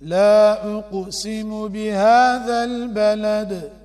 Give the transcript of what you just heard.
لا أقسم بهذا البلد.